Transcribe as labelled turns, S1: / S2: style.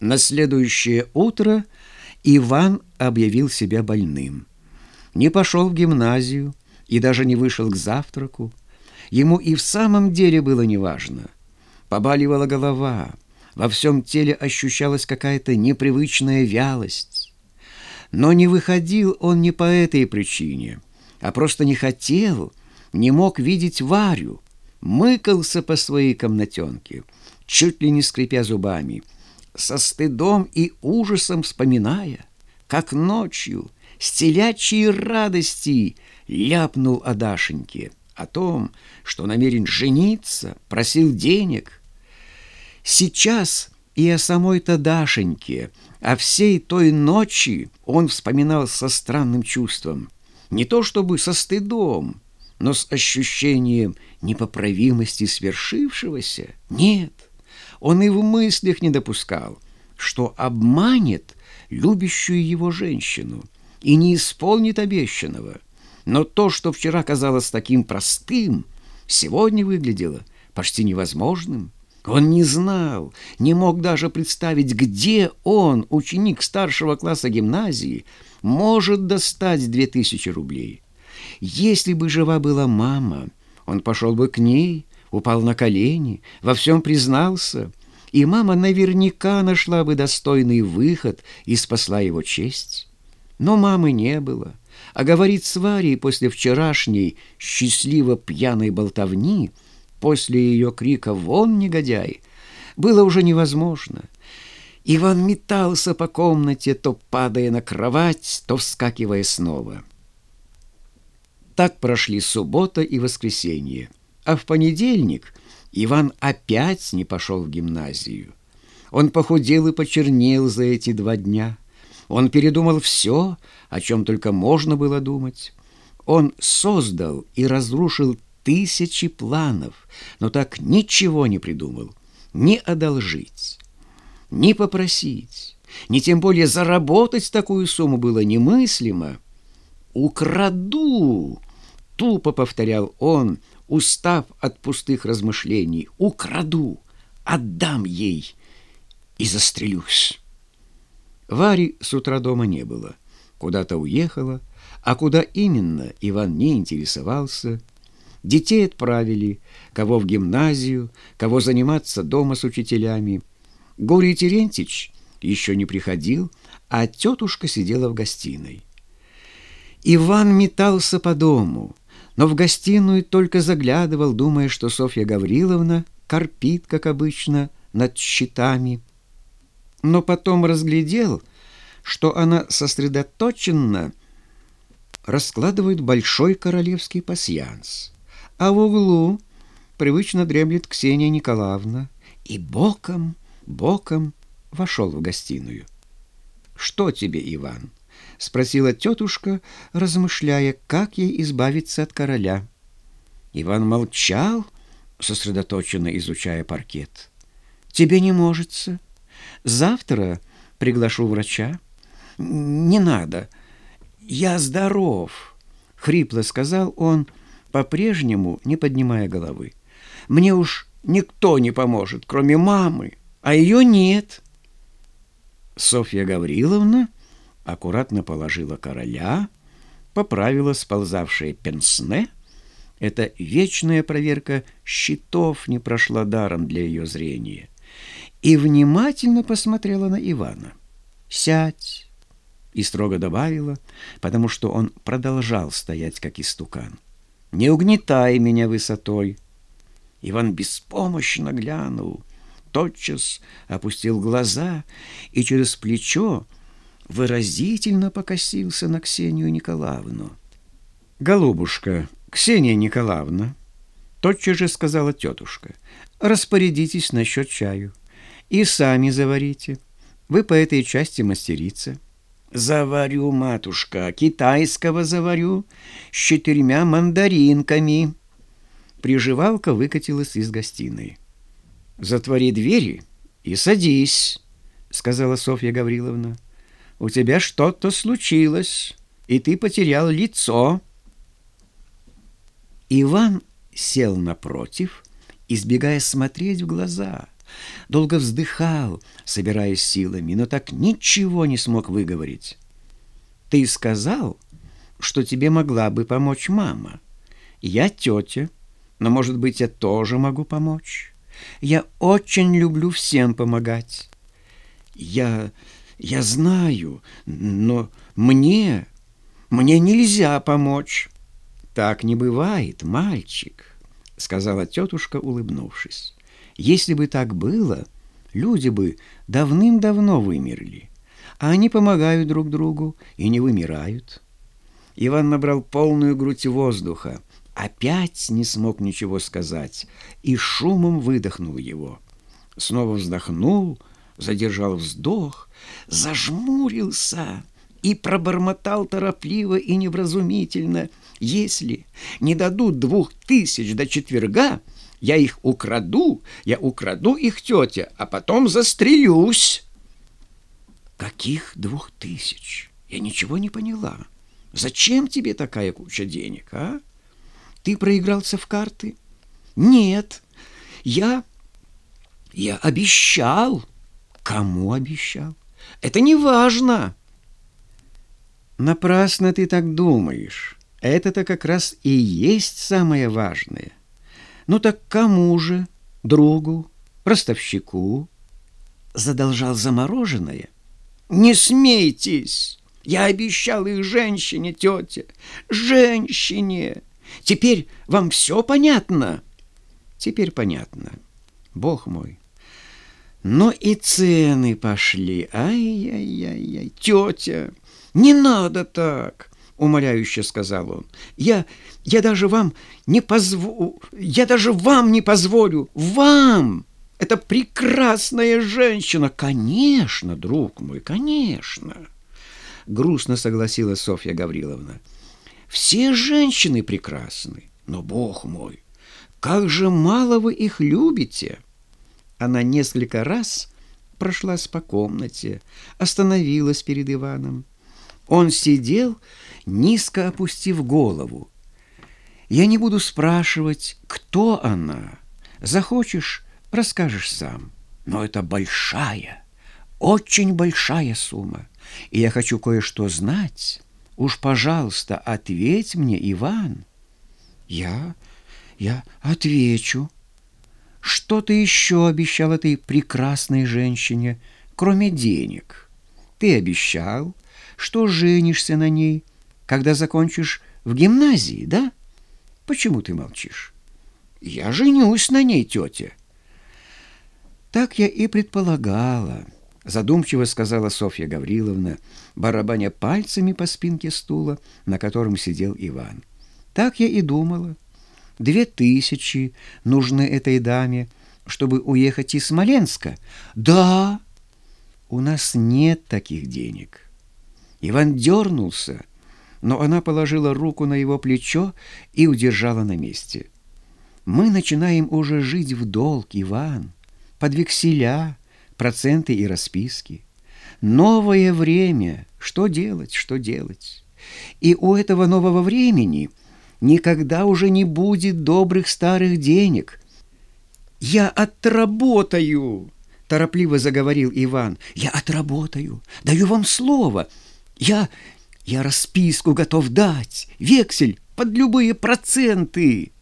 S1: На следующее утро Иван объявил себя больным. Не пошел в гимназию и даже не вышел к завтраку. Ему и в самом деле было неважно. Побаливала голова, во всем теле ощущалась какая-то непривычная вялость. Но не выходил он не по этой причине, а просто не хотел, не мог видеть Варю. Мыкался по своей комнатенке, чуть ли не скрипя зубами — со стыдом и ужасом вспоминая, как ночью с телячьей радости ляпнул о Дашеньке, о том, что намерен жениться, просил денег. Сейчас и о самой-то Дашеньке, о всей той ночи он вспоминал со странным чувством, не то чтобы со стыдом, но с ощущением непоправимости свершившегося. Нет, он и в мыслях не допускал, что обманет любящую его женщину и не исполнит обещанного. Но то, что вчера казалось таким простым, сегодня выглядело почти невозможным. Он не знал, не мог даже представить, где он, ученик старшего класса гимназии, может достать две тысячи рублей. Если бы жива была мама, он пошел бы к ней, упал на колени, во всем признался, и мама наверняка нашла бы достойный выход и спасла его честь. Но мамы не было, а говорить с Варей после вчерашней счастливо пьяной болтовни, после ее крика «Вон, негодяй!» было уже невозможно. Иван метался по комнате, то падая на кровать, то вскакивая снова. Так прошли суббота и воскресенье, а в понедельник Иван опять не пошел в гимназию. Он похудел и почернел за эти два дня. Он передумал все, о чем только можно было думать. Он создал и разрушил тысячи планов, но так ничего не придумал. Ни одолжить, ни попросить, ни тем более заработать такую сумму было немыслимо. «Украду!» — тупо повторял он, устав от пустых размышлений, украду, отдам ей и застрелюсь. Вари с утра дома не было, куда-то уехала, а куда именно Иван не интересовался. Детей отправили, кого в гимназию, кого заниматься дома с учителями. Гурий Терентьич еще не приходил, а тетушка сидела в гостиной. Иван метался по дому, но в гостиную только заглядывал, думая, что Софья Гавриловна корпит, как обычно, над счетами. Но потом разглядел, что она сосредоточенно раскладывает большой королевский пасьянс, а в углу привычно дремлет Ксения Николаевна и боком, боком вошел в гостиную. «Что тебе, Иван?» — спросила тетушка, размышляя, как ей избавиться от короля. Иван молчал, сосредоточенно изучая паркет. «Тебе не можется. Завтра приглашу врача». «Не надо. Я здоров», — хрипло сказал он, по-прежнему не поднимая головы. «Мне уж никто не поможет, кроме мамы, а ее нет». Софья Гавриловна аккуратно положила короля, поправила сползавшее пенсне. Эта вечная проверка щитов не прошла даром для ее зрения. И внимательно посмотрела на Ивана. «Сядь!» И строго добавила, потому что он продолжал стоять, как истукан. «Не угнетай меня высотой!» Иван беспомощно глянул, тотчас опустил глаза и через плечо выразительно покосился на Ксению Николаевну. «Голубушка, Ксения Николаевна», — тотчас же сказала тетушка, — «распорядитесь насчет чаю и сами заварите. Вы по этой части мастерица». «Заварю, матушка, китайского заварю с четырьмя мандаринками». Приживалка выкатилась из гостиной. «Затвори двери и садись», — сказала Софья Гавриловна у тебя что-то случилось, и ты потерял лицо». Иван сел напротив, избегая смотреть в глаза, долго вздыхал, собираясь силами, но так ничего не смог выговорить. «Ты сказал, что тебе могла бы помочь мама. Я тетя, но, может быть, я тоже могу помочь. Я очень люблю всем помогать. Я... я знаю, но мне... мне нельзя помочь». «Так не бывает, мальчик», — сказала тетушка, улыбнувшись. «Если бы так было, люди бы давным-давно вымерли, а они помогают друг другу и не вымирают». Иван набрал полную грудь воздуха, опять не смог ничего сказать и шумом выдохнул его. Снова вздохнул, задержал вздох, зажмурился — и пробормотал торопливо и невразумительно. «Если не дадут двух тысяч до четверга, я их украду, я украду их тетя, а потом застрелюсь». «Каких двух тысяч? Я ничего не поняла. Зачем тебе такая куча денег, а? Ты проигрался в карты?» «Нет, я... я обещал». «Кому обещал?» «Это не важно». Напрасно ты так думаешь. Это-то как раз и есть самое важное. Ну так кому же? Другу? Ростовщику? Задолжал замороженное? Не смейтесь! Я обещал их женщине, тетя. Женщине! Теперь вам все понятно? Теперь понятно. Бог мой. Но и цены пошли. Ай-яй-яй-яй. Тетя... «Не надо так!» — умоляюще сказал он. «Я... я даже вам не позволю... Я даже вам не позволю! Вам! Это прекрасная женщина! Конечно, друг мой, конечно!» Грустно согласилась Софья Гавриловна. «Все женщины прекрасны, но, Бог мой, как же мало вы их любите!» Она несколько раз прошлась по комнате, остановилась перед Иваном. Он сидел, низко опустив голову. Я не буду спрашивать, кто она. Захочешь, расскажешь сам. Но это большая, очень большая сумма. И я хочу кое-что знать. Уж, пожалуйста, ответь мне, Иван. Я, я отвечу. Что ты еще обещал этой прекрасной женщине, кроме денег? Ты обещал, что женишься на ней, когда закончишь в гимназии, да? Почему ты молчишь? Я женюсь на ней, тетя. Так я и предполагала, задумчиво сказала Софья Гавриловна, барабаня пальцами по спинке стула, на котором сидел Иван. Так я и думала. Две тысячи нужны этой даме, чтобы уехать из Смоленска. Да, у нас нет таких денег. Иван дернулся, но она положила руку на его плечо и удержала на месте. «Мы начинаем уже жить в долг, Иван, под векселя, проценты и расписки. Новое время. Что делать, что делать? И у этого нового времени никогда уже не будет добрых старых денег. Я отработаю!» торопливо заговорил Иван. «Я отработаю, даю вам слово. Я... я расписку готов дать, вексель под любые проценты».